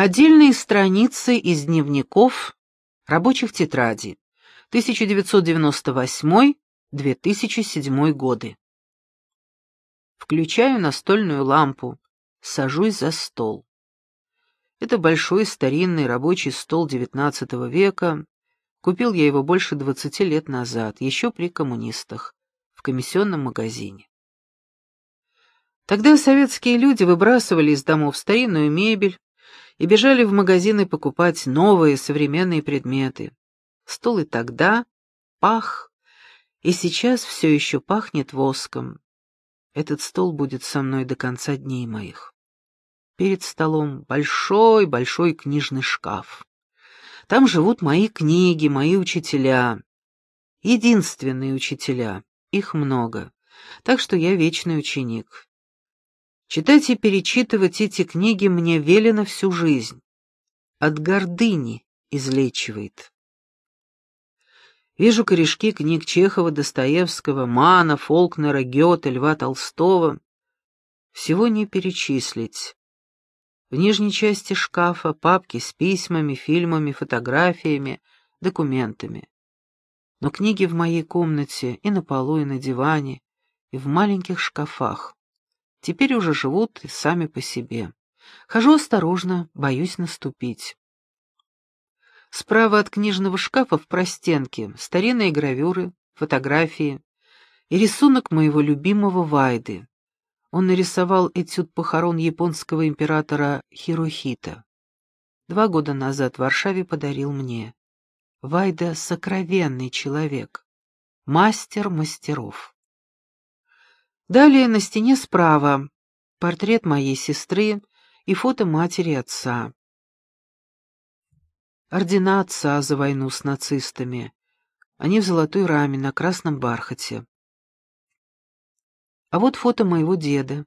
Отдельные страницы из дневников рабочих тетрадей 1998-2007 годы. Включаю настольную лампу, сажусь за стол. Это большой старинный рабочий стол XIX века. Купил я его больше двадцати лет назад, еще при коммунистах, в комиссионном магазине. Тогда советские люди выбрасывали из домов старинную мебель, и бежали в магазины покупать новые современные предметы. Стол и тогда пах, и сейчас все еще пахнет воском. Этот стол будет со мной до конца дней моих. Перед столом большой-большой книжный шкаф. Там живут мои книги, мои учителя. Единственные учителя, их много, так что я вечный ученик. Читать и перечитывать эти книги мне велено всю жизнь. От гордыни излечивает. Вижу корешки книг Чехова, Достоевского, Мана, Фолкнера, Гёте, Льва Толстого. Всего не перечислить. В нижней части шкафа папки с письмами, фильмами, фотографиями, документами. Но книги в моей комнате и на полу, и на диване, и в маленьких шкафах. Теперь уже живут и сами по себе. Хожу осторожно, боюсь наступить. Справа от книжного шкафа в простенке старинные гравюры, фотографии и рисунок моего любимого Вайды. Он нарисовал этюд похорон японского императора Хирохита. Два года назад в Варшаве подарил мне. Вайда — сокровенный человек, мастер мастеров. Далее на стене справа портрет моей сестры и фото матери отца. Ордена отца за войну с нацистами. Они в золотой раме на красном бархате. А вот фото моего деда.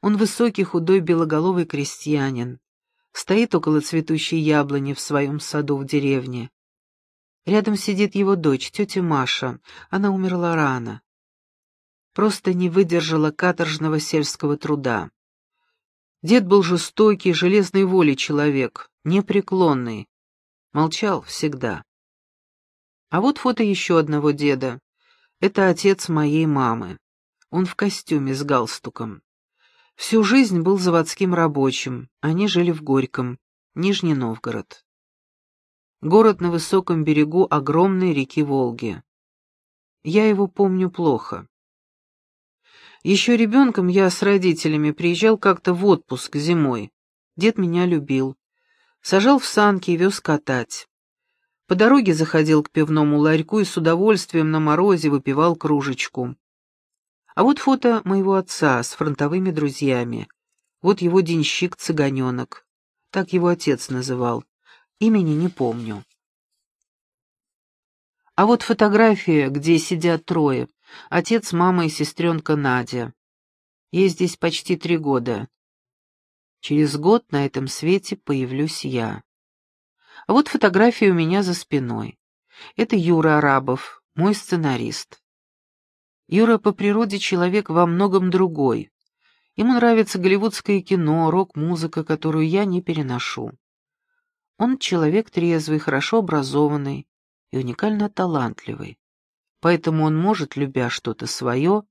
Он высокий, худой, белоголовый крестьянин. Стоит около цветущей яблони в своем саду в деревне. Рядом сидит его дочь, тетя Маша. Она умерла рано просто не выдержала каторжного сельского труда. Дед был жестокий, железной воли человек, непреклонный. Молчал всегда. А вот фото еще одного деда. Это отец моей мамы. Он в костюме с галстуком. Всю жизнь был заводским рабочим, они жили в Горьком, Нижний Новгород. Город на высоком берегу огромной реки Волги. Я его помню плохо. Еще ребенком я с родителями приезжал как-то в отпуск зимой. Дед меня любил. Сажал в санки и вез катать. По дороге заходил к пивному ларьку и с удовольствием на морозе выпивал кружечку. А вот фото моего отца с фронтовыми друзьями. Вот его денщик-цыганенок. Так его отец называл. Имени не помню. А вот фотография, где сидят трое. Отец, мама и сестренка Надя. Ей здесь почти три года. Через год на этом свете появлюсь я. А вот фотография у меня за спиной. Это Юра Арабов, мой сценарист. Юра по природе человек во многом другой. Ему нравится голливудское кино, рок-музыка, которую я не переношу. Он человек трезвый, хорошо образованный и уникально талантливый поэтому он может, любя что-то свое,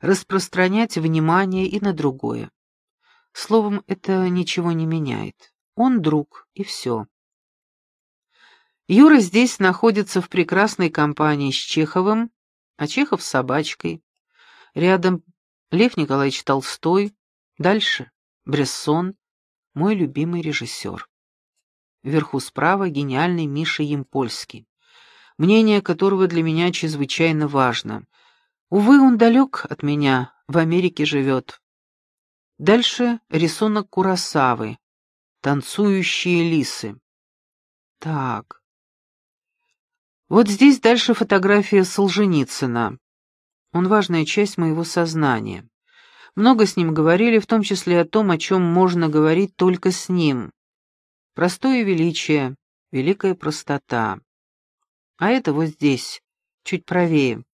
распространять внимание и на другое. Словом, это ничего не меняет. Он друг, и все. Юра здесь находится в прекрасной компании с Чеховым, а Чехов с собачкой. Рядом Лев Николаевич Толстой, дальше Брессон, мой любимый режиссер. Вверху справа гениальный Миша Емпольский мнение которого для меня чрезвычайно важно. Увы, он далек от меня, в Америке живет. Дальше рисунок Курасавы, танцующие лисы. Так. Вот здесь дальше фотография Солженицына. Он важная часть моего сознания. Много с ним говорили, в том числе о том, о чем можно говорить только с ним. Простое величие, великая простота. А это вот здесь, чуть правее.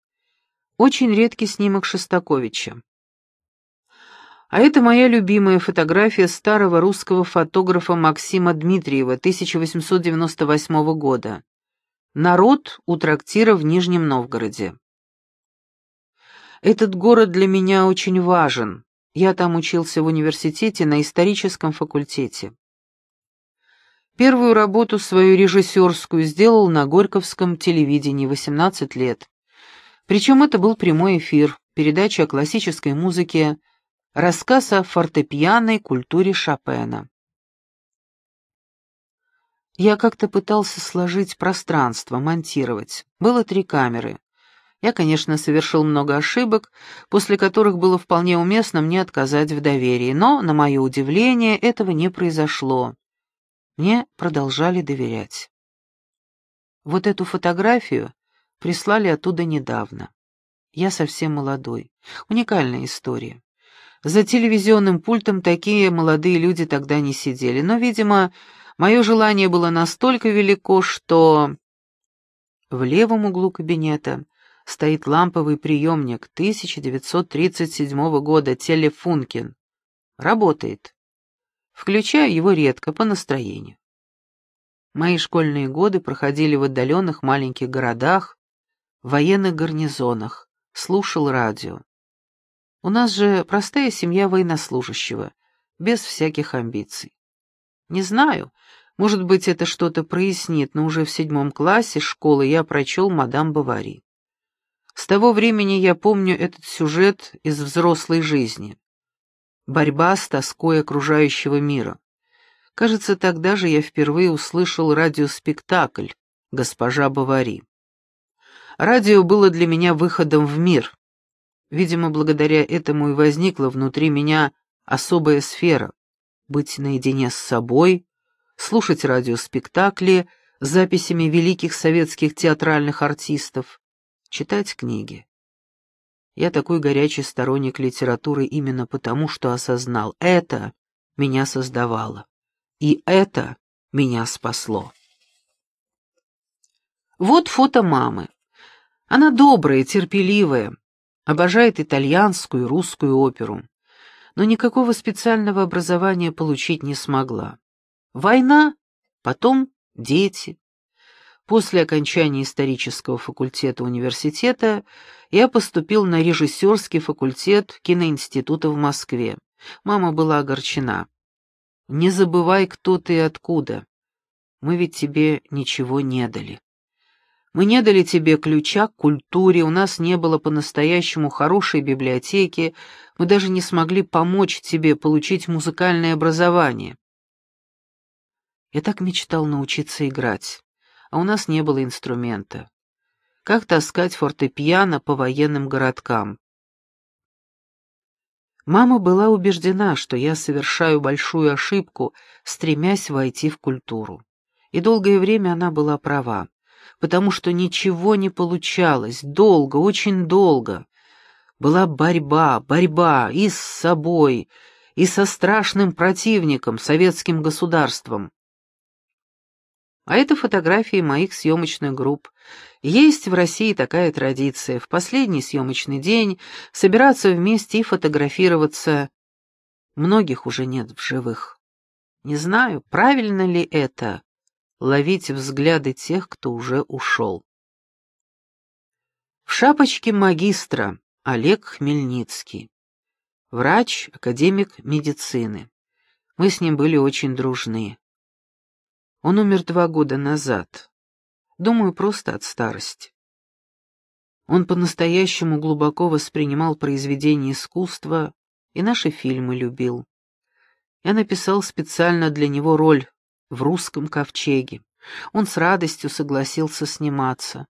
Очень редкий снимок Шостаковича. А это моя любимая фотография старого русского фотографа Максима Дмитриева 1898 года. Народ у трактира в Нижнем Новгороде. Этот город для меня очень важен. Я там учился в университете на историческом факультете. Первую работу свою режиссерскую сделал на Горьковском телевидении 18 лет. Причем это был прямой эфир, передача о классической музыке, Рассказ о фортепианной культуре Шопена. Я как-то пытался сложить пространство, монтировать. Было три камеры. Я, конечно, совершил много ошибок, после которых было вполне уместно мне отказать в доверии, но, на мое удивление, этого не произошло. Мне продолжали доверять. Вот эту фотографию прислали оттуда недавно. Я совсем молодой. Уникальная история. За телевизионным пультом такие молодые люди тогда не сидели, но, видимо, мое желание было настолько велико, что... В левом углу кабинета стоит ламповый приемник 1937 года «Телефункин». Работает. Включаю его редко, по настроению. Мои школьные годы проходили в отдаленных маленьких городах, в военных гарнизонах, слушал радио. У нас же простая семья военнослужащего, без всяких амбиций. Не знаю, может быть, это что-то прояснит, но уже в седьмом классе школы я прочел «Мадам Бавари». С того времени я помню этот сюжет из взрослой жизни. Борьба с тоской окружающего мира. Кажется, тогда же я впервые услышал радиоспектакль «Госпожа Бавари». Радио было для меня выходом в мир, Видимо, благодаря этому и возникла внутри меня особая сфера — быть наедине с собой, слушать радиоспектакли записями великих советских театральных артистов, читать книги. Я такой горячий сторонник литературы именно потому, что осознал, это меня создавало, и это меня спасло. Вот фото мамы. Она добрая, терпеливая, обожает итальянскую и русскую оперу, но никакого специального образования получить не смогла. Война, потом дети. После окончания исторического факультета университета я поступил на режиссерский факультет киноинститута в Москве. Мама была огорчена. «Не забывай, кто ты и откуда. Мы ведь тебе ничего не дали». Мы не дали тебе ключа к культуре, у нас не было по-настоящему хорошей библиотеки, мы даже не смогли помочь тебе получить музыкальное образование. Я так мечтал научиться играть, а у нас не было инструмента. Как таскать фортепиано по военным городкам? Мама была убеждена, что я совершаю большую ошибку, стремясь войти в культуру. И долгое время она была права потому что ничего не получалось, долго, очень долго. Была борьба, борьба и с собой, и со страшным противником, советским государством. А это фотографии моих съемочных групп. Есть в России такая традиция в последний съемочный день собираться вместе и фотографироваться. Многих уже нет в живых. Не знаю, правильно ли это, ловить взгляды тех, кто уже ушел. В шапочке магистра Олег Хмельницкий. Врач, академик медицины. Мы с ним были очень дружны. Он умер два года назад. Думаю, просто от старости. Он по-настоящему глубоко воспринимал произведения искусства и наши фильмы любил. Я написал специально для него роль в русском ковчеге. Он с радостью согласился сниматься.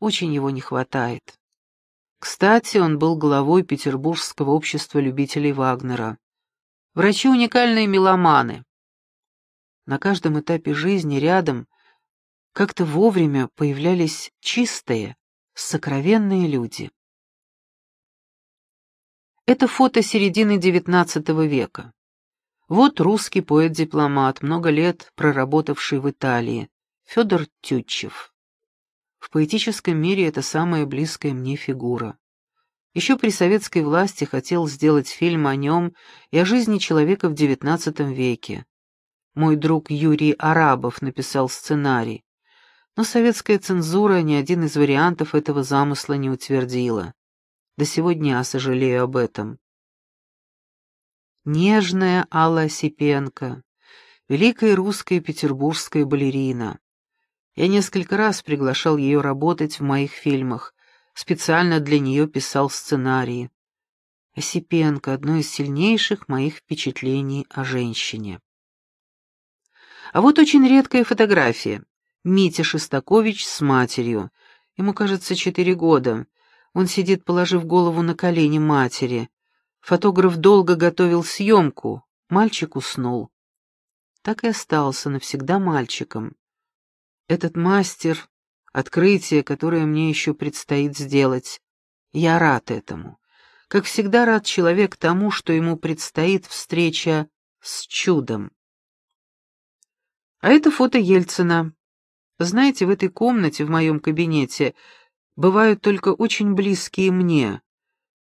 Очень его не хватает. Кстати, он был главой Петербургского общества любителей Вагнера. Врачи уникальные меломаны. На каждом этапе жизни рядом как-то вовремя появлялись чистые, сокровенные люди. Это фото середины XIX века. Вот русский поэт-дипломат, много лет проработавший в Италии, Федор Тютчев. В поэтическом мире это самая близкая мне фигура. Еще при советской власти хотел сделать фильм о нем и о жизни человека в XIX веке. Мой друг Юрий Арабов написал сценарий, но советская цензура ни один из вариантов этого замысла не утвердила. До сегодня я сожалею об этом. Нежная Алла Осипенко, великая русская петербургская балерина. Я несколько раз приглашал ее работать в моих фильмах, специально для нее писал сценарии. Осипенко — одно из сильнейших моих впечатлений о женщине. А вот очень редкая фотография. Митя Шестакович с матерью. Ему, кажется, четыре года. Он сидит, положив голову на колени матери. Фотограф долго готовил съемку. Мальчик уснул. Так и остался навсегда мальчиком. Этот мастер, открытие, которое мне еще предстоит сделать. Я рад этому. Как всегда рад человек тому, что ему предстоит встреча с чудом. А это фото Ельцина. Знаете, в этой комнате, в моем кабинете, бывают только очень близкие мне,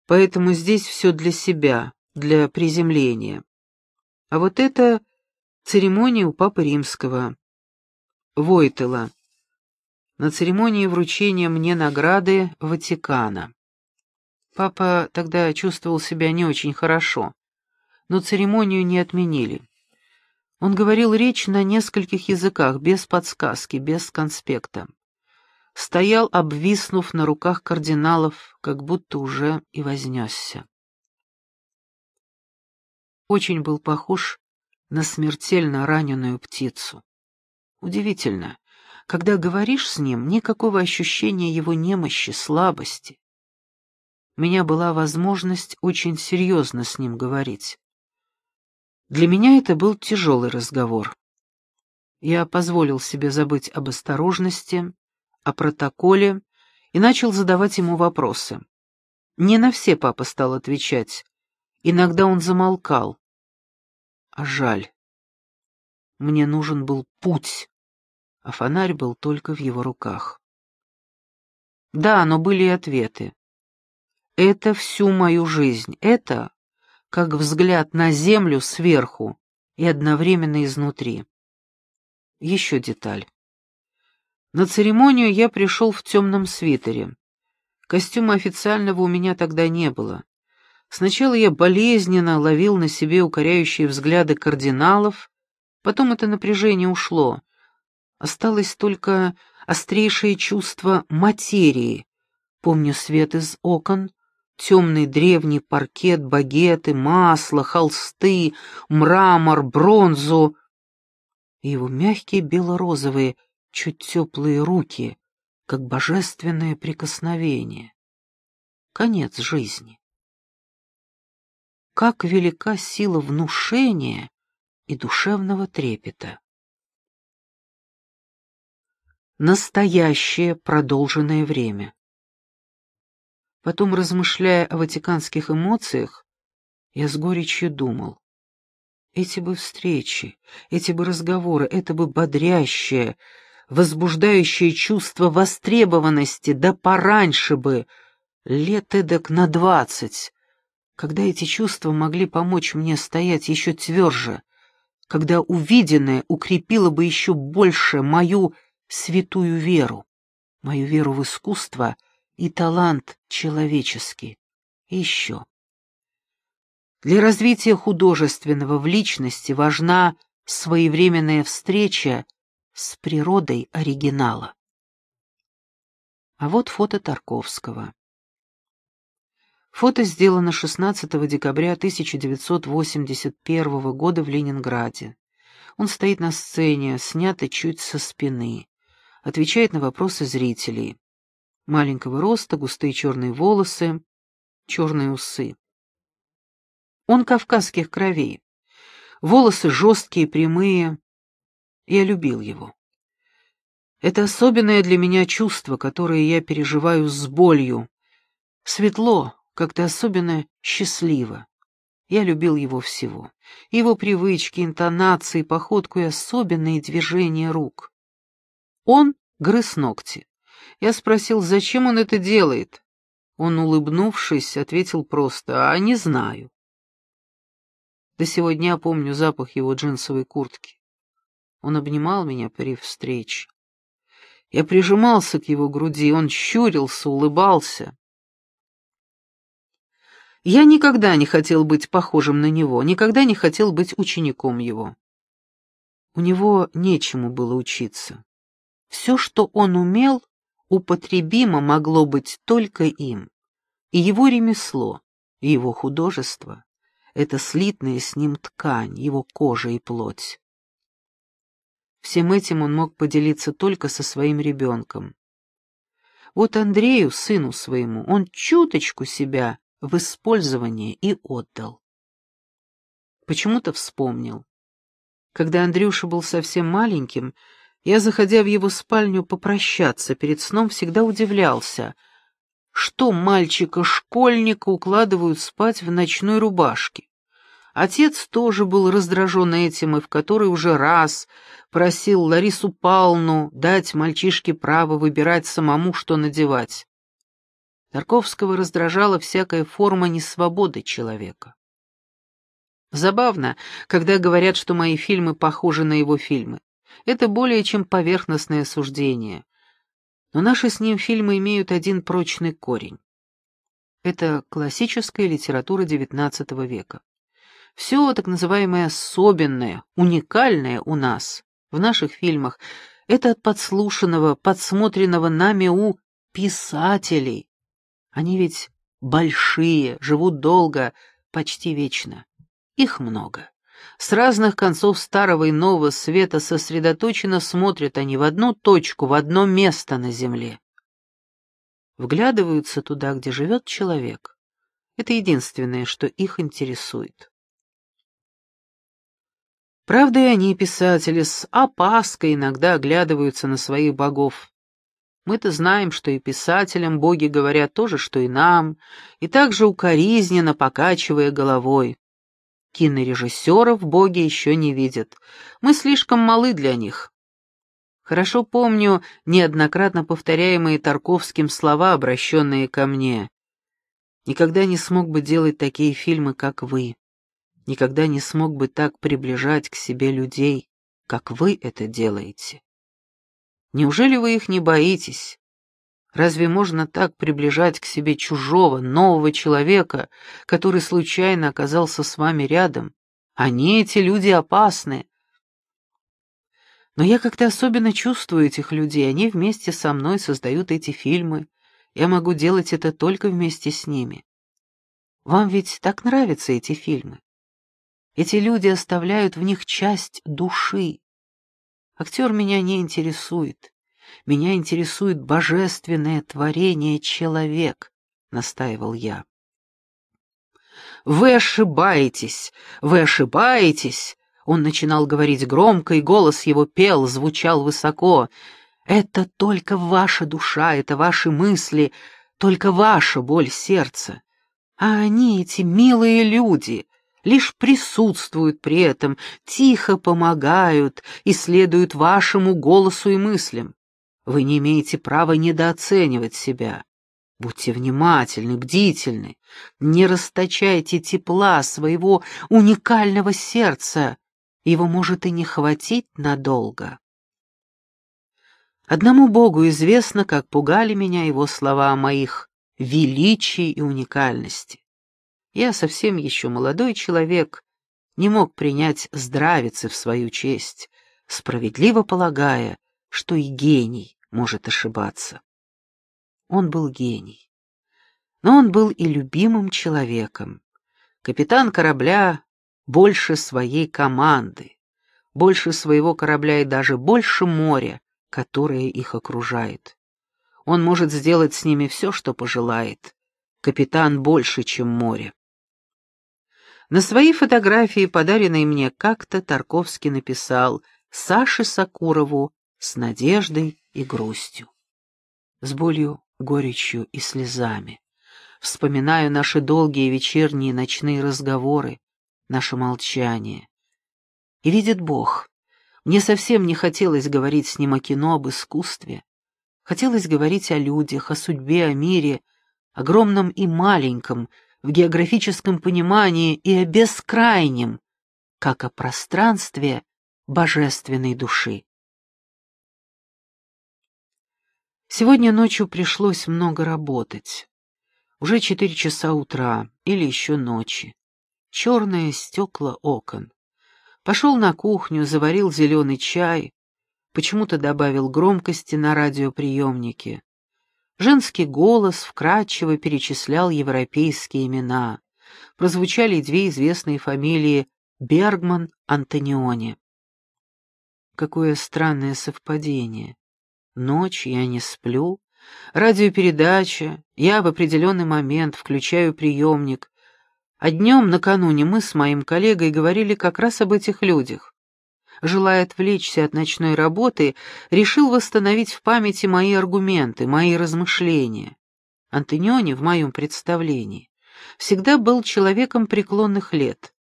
поэтому здесь все для себя, для приземления. А вот это церемония у Папы Римского, Войтела, на церемонии вручения мне награды Ватикана. Папа тогда чувствовал себя не очень хорошо, но церемонию не отменили. Он говорил речь на нескольких языках, без подсказки, без конспекта. Стоял, обвиснув на руках кардиналов, как будто уже и вознесся. Очень был похож на смертельно раненую птицу. Удивительно, когда говоришь с ним, никакого ощущения его немощи, слабости. У меня была возможность очень серьезно с ним говорить. Для меня это был тяжелый разговор. Я позволил себе забыть об осторожности, о протоколе и начал задавать ему вопросы. Не на все папа стал отвечать. Иногда он замолкал. А жаль. Мне нужен был путь, а фонарь был только в его руках. Да, но были и ответы. Это всю мою жизнь. Это как взгляд на землю сверху и одновременно изнутри. Еще деталь. На церемонию я пришел в темном свитере. Костюма официального у меня тогда не было. Сначала я болезненно ловил на себе укоряющие взгляды кардиналов, потом это напряжение ушло. Осталось только острейшее чувство материи. Помню свет из окон, Темный древний паркет, багеты, масло, холсты, мрамор, бронзу. Его мягкие бело-розовые, чуть теплые руки, как божественное прикосновение. Конец жизни. Как велика сила внушения и душевного трепета. Настоящее продолженное время. Потом, размышляя о ватиканских эмоциях, я с горечью думал. Эти бы встречи, эти бы разговоры, это бы бодрящее, возбуждающее чувство востребованности, да пораньше бы, лет эдак на двадцать, когда эти чувства могли помочь мне стоять еще тверже, когда увиденное укрепило бы еще больше мою святую веру, мою веру в искусство — и талант человеческий. И еще. Для развития художественного в личности важна своевременная встреча с природой оригинала. А вот фото Тарковского. Фото сделано 16 декабря 1981 года в Ленинграде. Он стоит на сцене, снято чуть со спины, отвечает на вопросы зрителей маленького роста, густые черные волосы, черные усы. Он кавказских кровей. Волосы жесткие, прямые. Я любил его. Это особенное для меня чувство, которое я переживаю с болью. Светло, как-то особенно счастливо. Я любил его всего. Его привычки, интонации, походку и особенные движения рук. Он грыз ногти. Я спросил, зачем он это делает. Он, улыбнувшись, ответил просто «А не знаю». До сегодня я помню запах его джинсовой куртки. Он обнимал меня при встрече. Я прижимался к его груди, он щурился, улыбался. Я никогда не хотел быть похожим на него, никогда не хотел быть учеником его. У него нечему было учиться. Все, что он умел, употребимо могло быть только им. И его ремесло, и его художество — это слитная с ним ткань, его кожа и плоть. Всем этим он мог поделиться только со своим ребенком. Вот Андрею, сыну своему, он чуточку себя в использование и отдал. Почему-то вспомнил. Когда Андрюша был совсем маленьким, я, заходя в его спальню попрощаться перед сном, всегда удивлялся, что мальчика-школьника укладывают спать в ночной рубашке. Отец тоже был раздражен этим и в который уже раз просил Ларису Павловну дать мальчишке право выбирать самому, что надевать. Тарковского раздражала всякая форма несвободы человека. Забавно, когда говорят, что мои фильмы похожи на его фильмы. Это более чем поверхностное суждение. Но наши с ним фильмы имеют один прочный корень. Это классическая литература XIX века. Все так называемое особенное, уникальное у нас, в наших фильмах, это от подслушанного, подсмотренного нами у писателей. Они ведь большие, живут долго, почти вечно. Их много. С разных концов старого и нового света сосредоточенно смотрят они в одну точку, в одно место на земле. Вглядываются туда, где живет человек. Это единственное, что их интересует. Правда, и они, писатели, с опаской иногда оглядываются на своих богов. Мы-то знаем, что и писателям боги говорят то же, что и нам, и также укоризненно покачивая головой. Кинорежиссеров боги еще не видят. Мы слишком малы для них. Хорошо помню неоднократно повторяемые Тарковским слова, обращенные ко мне. «Никогда не смог бы делать такие фильмы, как вы. Никогда не смог бы так приближать к себе людей, как вы это делаете. Неужели вы их не боитесь? Разве можно так приближать к себе чужого, нового человека, который случайно оказался с вами рядом? Они, эти люди, опасны. Но я как-то особенно чувствую этих людей, они вместе со мной создают эти фильмы. Я могу делать это только вместе с ними. Вам ведь так нравятся эти фильмы? Эти люди оставляют в них часть души. Актер меня не интересует. Меня интересует божественное творение человек, настаивал я. Вы ошибаетесь, вы ошибаетесь. Он начинал говорить громко, и голос его пел, звучал высоко. Это только ваша душа, это ваши мысли, только ваша боль сердца. А они, эти милые люди, лишь присутствуют при этом, тихо помогают и следуют вашему голосу и мыслям. Вы не имеете права недооценивать себя. Будьте внимательны, бдительны, не расточайте тепла своего уникального сердца, его может и не хватить надолго. Одному Богу известно, как пугали меня его слова о моих величии и уникальности. Я совсем еще молодой человек, не мог принять здравицы в свою честь, справедливо полагая, что и гений может ошибаться. Он был гений. Но он был и любимым человеком. Капитан корабля больше своей команды, больше своего корабля и даже больше моря, которое их окружает. Он может сделать с ними все, что пожелает. Капитан больше, чем море. На своей фотографии, подаренной мне как-то, Тарковский написал «Саше Сакурову с надеждой и грустью». С болью, горечью и слезами. Вспоминаю наши долгие вечерние и ночные разговоры, наше молчание. И видит Бог, мне совсем не хотелось говорить с ним о кино, об искусстве. Хотелось говорить о людях, о судьбе, о мире, огромном и маленьком, в географическом понимании и о бескрайнем, как о пространстве божественной души. Сегодня ночью пришлось много работать. Уже четыре часа утра или еще ночи. Черные стекла окон. Пошел на кухню, заварил зеленый чай, почему-то добавил громкости на радиоприемнике. Женский голос вкратчиво перечислял европейские имена. Прозвучали две известные фамилии Бергман, Антониони. Какое странное совпадение. Ночь я не сплю, радиопередача, я в определенный момент включаю приемник, а днем накануне мы с моим коллегой говорили как раз об этих людях. Желая отвлечься от ночной работы, решил восстановить в памяти мои аргументы, мои размышления. Антониони, в моем представлении, всегда был человеком преклонных лет.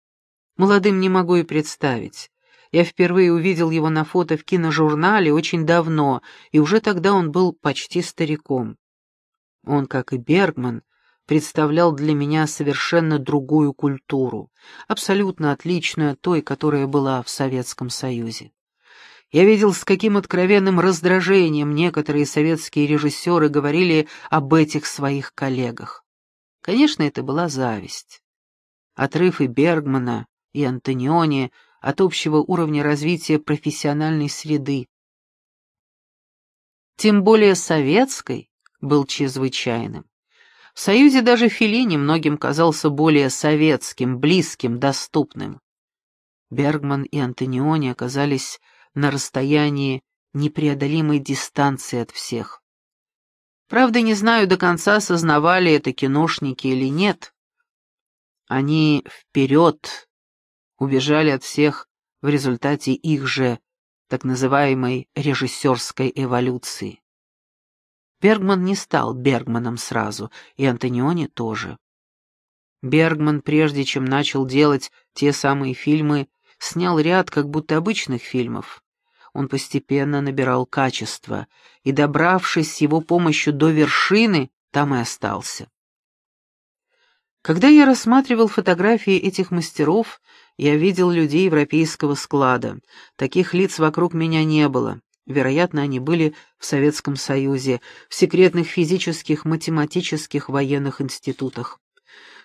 Молодым не могу и представить. Я впервые увидел его на фото в киножурнале очень давно, и уже тогда он был почти стариком. Он, как и Бергман, представлял для меня совершенно другую культуру, абсолютно отличную от той, которая была в Советском Союзе. Я видел, с каким откровенным раздражением некоторые советские режиссеры говорили об этих своих коллегах. Конечно, это была зависть. Отрыв и Бергмана, и Антониони от общего уровня развития профессиональной среды. Тем более советской был чрезвычайным. В Союзе даже Феллини многим казался более советским, близким, доступным. Бергман и Антониони оказались на расстоянии непреодолимой дистанции от всех. Правда, не знаю, до конца осознавали это киношники или нет. Они вперед убежали от всех в результате их же так называемой режиссерской эволюции. Бергман не стал Бергманом сразу, и Антониони тоже. Бергман, прежде чем начал делать те самые фильмы, снял ряд как будто обычных фильмов. Он постепенно набирал качество, и, добравшись с его помощью до вершины, там и остался. Когда я рассматривал фотографии этих мастеров, я видел людей европейского склада. Таких лиц вокруг меня не было. Вероятно, они были в Советском Союзе, в секретных физических, математических, военных институтах.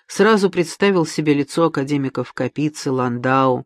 Сразу представил себе лицо академиков Капицы, Ландау,